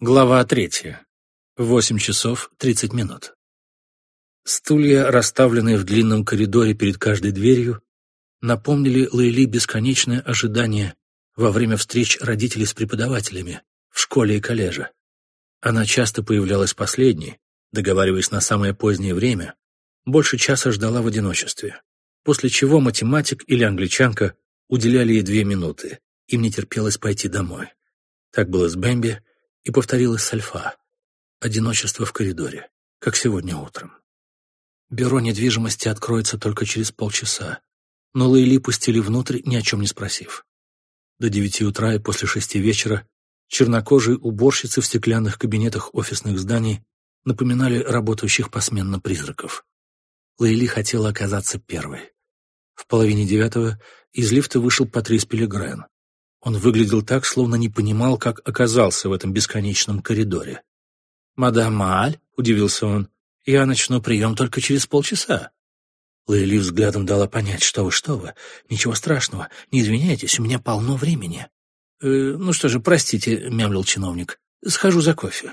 Глава третья. Восемь часов тридцать минут. Стулья, расставленные в длинном коридоре перед каждой дверью, напомнили Лейли бесконечное ожидание во время встреч родителей с преподавателями в школе и коллеже. Она часто появлялась последней, договариваясь на самое позднее время, больше часа ждала в одиночестве, после чего математик или англичанка уделяли ей две минуты, им не терпелось пойти домой. Так было с Бэмби, и повторилось с Альфа. Одиночество в коридоре, как сегодня утром. Бюро недвижимости откроется только через полчаса, но Лейли пустили внутрь, ни о чем не спросив. До девяти утра и после шести вечера чернокожие уборщицы в стеклянных кабинетах офисных зданий напоминали работающих посменно призраков. Лейли хотела оказаться первой. В половине девятого из лифта вышел Патрис Пилигрен. Он выглядел так, словно не понимал, как оказался в этом бесконечном коридоре. «Мадам Аль», — удивился он, — «я начну прием только через полчаса». Лейли взглядом дала понять, что вы, что вы, ничего страшного, не извиняйтесь, у меня полно времени. «Э, «Ну что же, простите», — мямлил чиновник, — «схожу за кофе».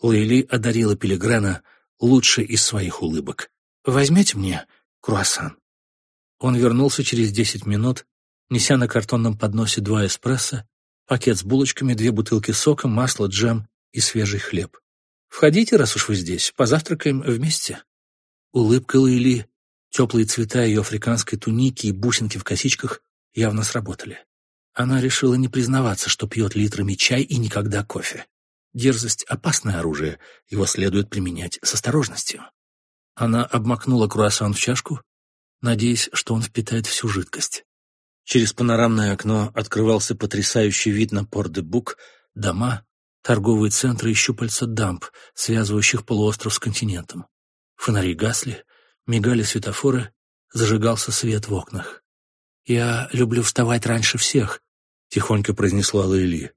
Лейли одарила Пилигрена лучшей из своих улыбок. «Возьмете мне круассан?» Он вернулся через десять минут неся на картонном подносе два эспрессо, пакет с булочками, две бутылки сока, масло, джем и свежий хлеб. «Входите, раз уж вы здесь, позавтракаем вместе». Улыбка Лейли, теплые цвета ее африканской туники и бусинки в косичках явно сработали. Она решила не признаваться, что пьет литрами чай и никогда кофе. Дерзость — опасное оружие, его следует применять с осторожностью. Она обмакнула круассан в чашку, надеясь, что он впитает всю жидкость. Через панорамное окно открывался потрясающий вид на Пор-де-Бук, дома, торговые центры и щупальца дамб, связывающих полуостров с континентом. Фонари гасли, мигали светофоры, зажигался свет в окнах. «Я люблю вставать раньше всех», — тихонько произнесла Лейли.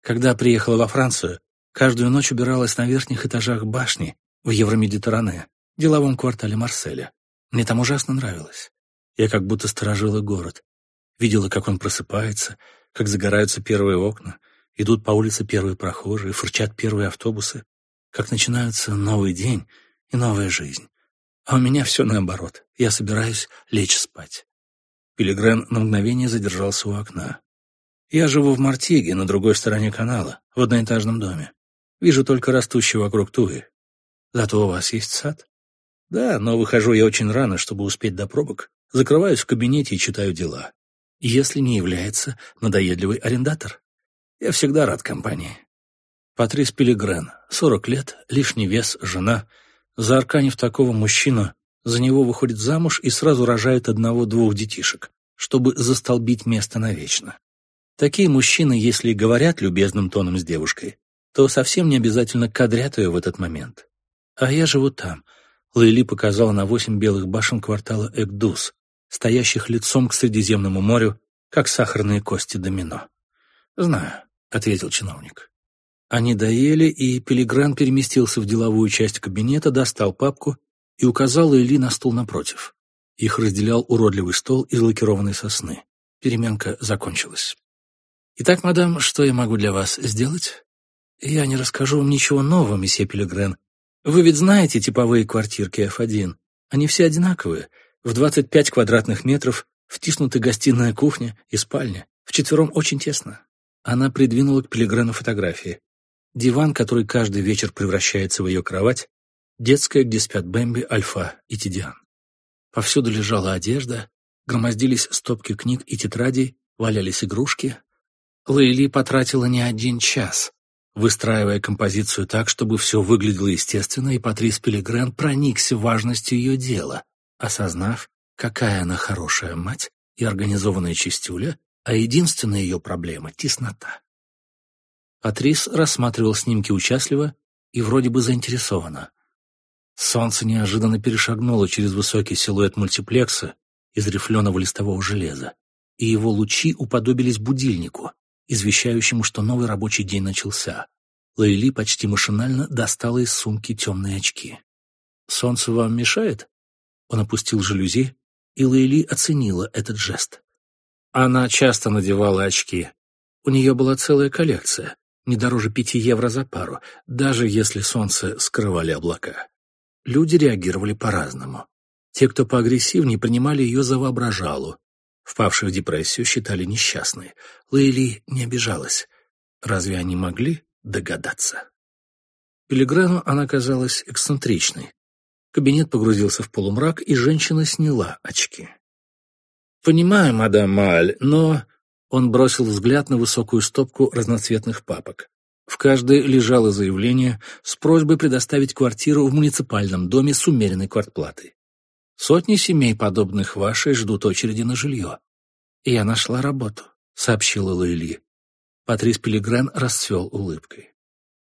Когда приехала во Францию, каждую ночь убиралась на верхних этажах башни в Евромедитеране, деловом квартале Марселя. Мне там ужасно нравилось. Я как будто сторожила город, Видела, как он просыпается, как загораются первые окна, идут по улице первые прохожие, фырчат первые автобусы, как начинается новый день и новая жизнь. А у меня все наоборот. Я собираюсь лечь спать. Пилигрен на мгновение задержался у окна. Я живу в Мартиге, на другой стороне канала, в одноэтажном доме. Вижу только растущий вокруг туи. Зато у вас есть сад? Да, но выхожу я очень рано, чтобы успеть до пробок. Закрываюсь в кабинете и читаю дела если не является надоедливый арендатор. Я всегда рад компании. Патрис Пилигрен, 40 лет, лишний вес, жена. Заарканив такого мужчину, за него выходит замуж и сразу рожает одного-двух детишек, чтобы застолбить место навечно. Такие мужчины, если и говорят любезным тоном с девушкой, то совсем не обязательно кадрят ее в этот момент. А я живу там. Лейли показала на восемь белых башен квартала Экдус, стоящих лицом к Средиземному морю, как сахарные кости домино. «Знаю», — ответил чиновник. Они доели, и Пилигран переместился в деловую часть кабинета, достал папку и указал Эли на стул напротив. Их разделял уродливый стол из лакированной сосны. Переменка закончилась. «Итак, мадам, что я могу для вас сделать?» «Я не расскажу вам ничего нового, месье Пилигрен. Вы ведь знаете типовые квартирки F1. Они все одинаковые, в 25 квадратных метров втиснуты гостиная кухня и спальня. Вчетвером очень тесно. Она придвинула к Пилигрену фотографии. Диван, который каждый вечер превращается в ее кровать, детская, где спят Бэмби, Альфа и Тидиан. Повсюду лежала одежда, громоздились стопки книг и тетрадей, валялись игрушки. Лейли потратила не один час, выстраивая композицию так, чтобы все выглядело естественно, и Патрис Пилигрен проникся важностью ее дела осознав, какая она хорошая мать и организованная чистюля, а единственная ее проблема — теснота. Патрис рассматривал снимки участливо и вроде бы заинтересованно. Солнце неожиданно перешагнуло через высокий силуэт мультиплекса из рифленого листового железа, и его лучи уподобились будильнику, извещающему, что новый рабочий день начался. Лейли почти машинально достала из сумки темные очки. «Солнце вам мешает?» Он опустил жалюзи, и Лейли оценила этот жест. Она часто надевала очки. У нее была целая коллекция, не дороже пяти евро за пару, даже если солнце скрывали облака. Люди реагировали по-разному. Те, кто поагрессивнее, принимали ее за воображалу. Впавшие в депрессию считали несчастной. Лейли не обижалась. Разве они могли догадаться? Пилиграну она казалась эксцентричной. Кабинет погрузился в полумрак, и женщина сняла очки. «Понимаю, мадам Маль, но...» Он бросил взгляд на высокую стопку разноцветных папок. В каждой лежало заявление с просьбой предоставить квартиру в муниципальном доме с умеренной квартплатой. Сотни семей, подобных вашей, ждут очереди на жилье. И я нашла работу, сообщила Луэли. Патрис Пилигрен расцвел улыбкой.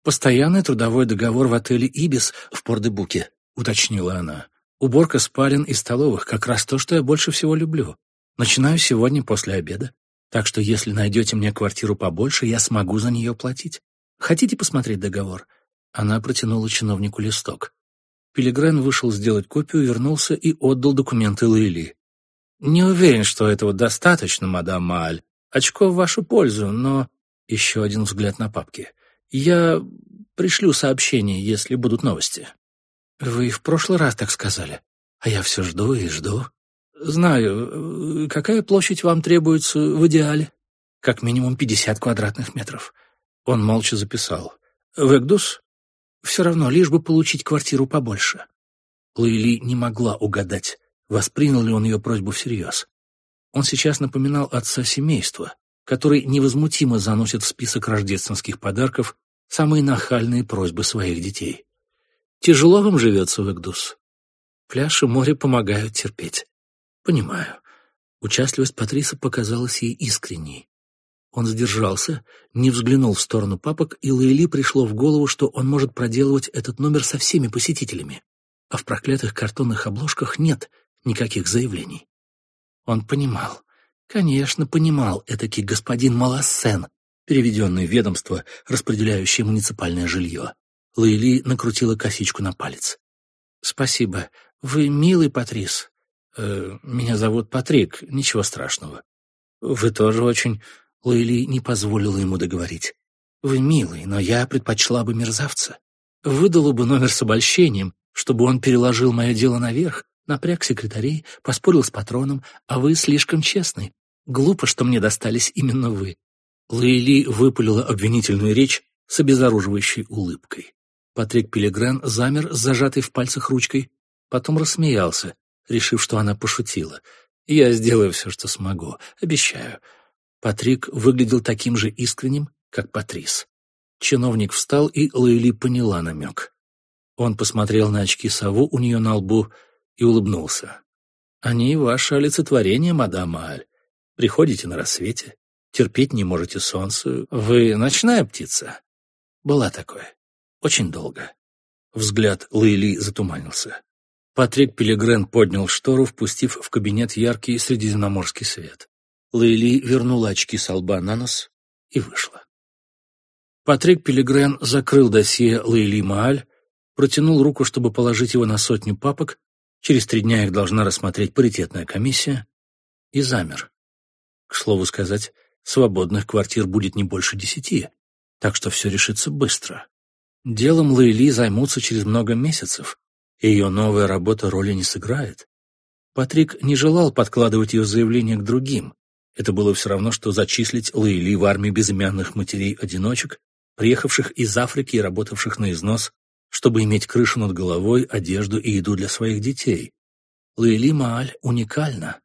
«Постоянный трудовой договор в отеле «Ибис» в Пордебуке», — уточнила она. «Уборка спален и столовых — как раз то, что я больше всего люблю. Начинаю сегодня после обеда. Так что если найдете мне квартиру побольше, я смогу за нее платить. Хотите посмотреть договор?» Она протянула чиновнику листок. Пилигрен вышел сделать копию, вернулся и отдал документы Лейли. «Не уверен, что этого достаточно, мадам Мааль. Очко в вашу пользу, но...» Еще один взгляд на папки. «Я пришлю сообщение, если будут новости». «Вы в прошлый раз так сказали, а я все жду и жду». «Знаю. Какая площадь вам требуется в идеале?» «Как минимум пятьдесят квадратных метров». Он молча записал. «Вэгдус?» «Все равно, лишь бы получить квартиру побольше». Лейли не могла угадать, воспринял ли он ее просьбу всерьез. Он сейчас напоминал отца семейства, который невозмутимо заносит в список рождественских подарков самые нахальные просьбы своих детей. «Тяжело вам живется, Вэгдус?» «Пляж и море помогают терпеть». «Понимаю». Участливость Патриса показалась ей искренней. Он сдержался, не взглянул в сторону папок, и Лейли пришло в голову, что он может проделывать этот номер со всеми посетителями, а в проклятых картонных обложках нет никаких заявлений. Он понимал, конечно, понимал этакий господин Малассен, переведенный в ведомство, распределяющее муниципальное жилье. Лейли накрутила косичку на палец. «Спасибо. Вы милый Патрис. Э, меня зовут Патрик, ничего страшного. Вы тоже очень... Лейли не позволила ему договорить. Вы милый, но я предпочла бы мерзавца. Выдала бы номер с обольщением, чтобы он переложил мое дело наверх, напряг секретарей, поспорил с патроном, а вы слишком честный. Глупо, что мне достались именно вы. Лейли выпалила обвинительную речь с обезоруживающей улыбкой. Патрик Пилигрен замер с зажатой в пальцах ручкой, потом рассмеялся, решив, что она пошутила. «Я сделаю все, что смогу, обещаю». Патрик выглядел таким же искренним, как Патрис. Чиновник встал, и Лейли поняла намек. Он посмотрел на очки сову у нее на лбу и улыбнулся. «Они ваше олицетворение, мадам Аль. Приходите на рассвете, терпеть не можете солнце. Вы ночная птица?» «Была такой. Очень долго». Взгляд Лейли затуманился. Патрик Пилигрен поднял штору, впустив в кабинет яркий средиземноморский свет. Лейли вернула очки с лба на нос и вышла. Патрик Пилигрен закрыл досье Лейли Мааль, протянул руку, чтобы положить его на сотню папок, через три дня их должна рассмотреть паритетная комиссия, и замер. К слову сказать, свободных квартир будет не больше десяти, так что все решится быстро. Делом Лейли займутся через много месяцев, ее новая работа роли не сыграет. Патрик не желал подкладывать ее заявление к другим. Это было все равно, что зачислить Лейли в армию безымянных матерей-одиночек, приехавших из Африки и работавших на износ, чтобы иметь крышу над головой, одежду и еду для своих детей. Лейли Мааль уникальна.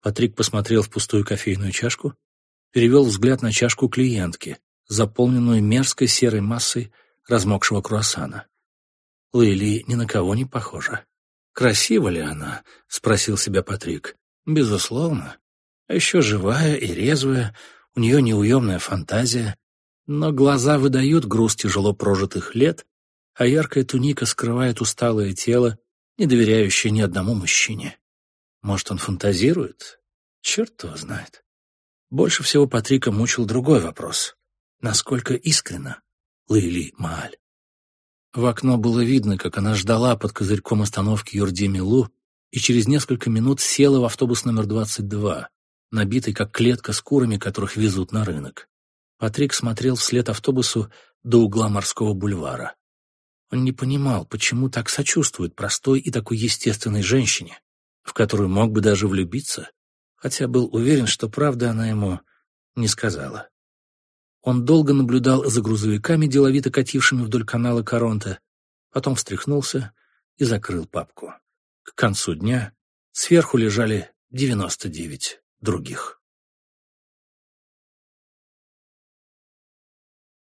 Патрик посмотрел в пустую кофейную чашку, перевел взгляд на чашку клиентки, заполненную мерзкой серой массой размокшего круассана. Лейли ни на кого не похожа. «Красива ли она?» — спросил себя Патрик. «Безусловно. А еще живая и резвая, у нее неуемная фантазия, но глаза выдают груз тяжело прожитых лет, а яркая туника скрывает усталое тело, не доверяющее ни одному мужчине. Может, он фантазирует? Черт его знает. Больше всего Патрика мучил другой вопрос. Насколько искренно Лейли Мааль? В окно было видно, как она ждала под козырьком остановки Юрдемилу и через несколько минут села в автобус номер 22, набитый как клетка с курами, которых везут на рынок. Патрик смотрел вслед автобусу до угла морского бульвара. Он не понимал, почему так сочувствует простой и такой естественной женщине, в которую мог бы даже влюбиться, хотя был уверен, что правда она ему не сказала. Он долго наблюдал за грузовиками, деловито катившими вдоль канала Коронта, потом встряхнулся и закрыл папку. К концу дня сверху лежали девяносто девять других.